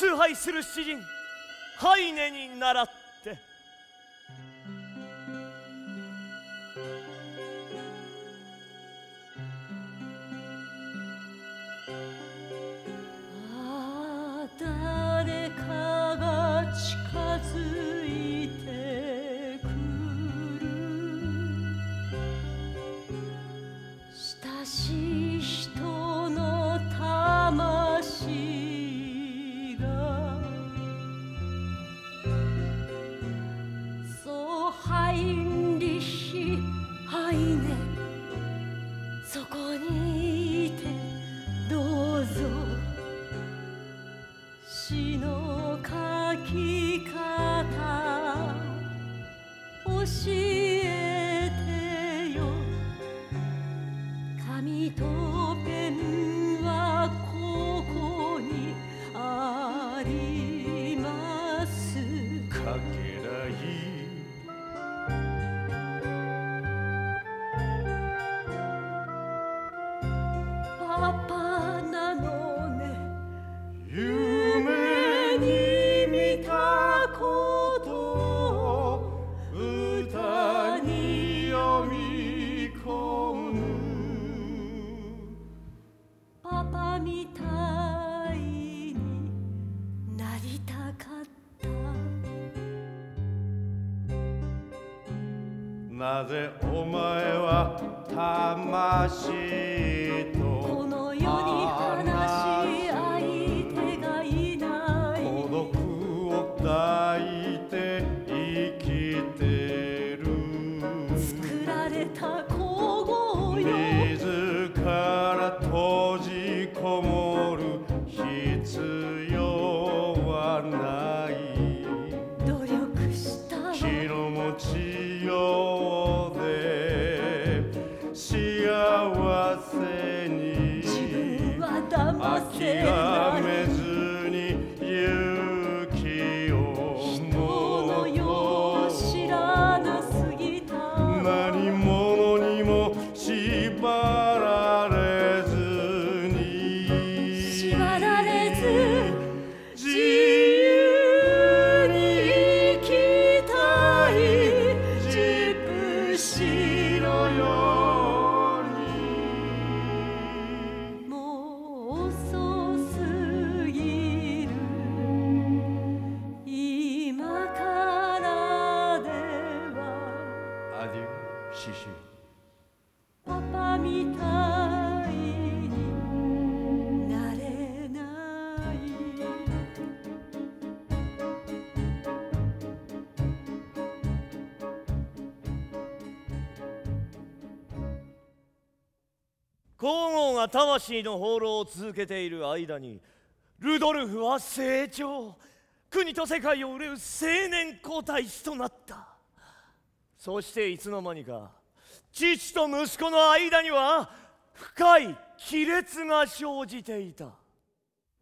崇拝する詩人ハイネに倣って。影なぜお前は魂とこの世にシシパパみたいになれない皇后が魂の放浪を続けている間にルドルフは成長。国と世界を憂う青年皇太子となった。そしていつの間にか父と息子の間には深い亀裂が生じていた。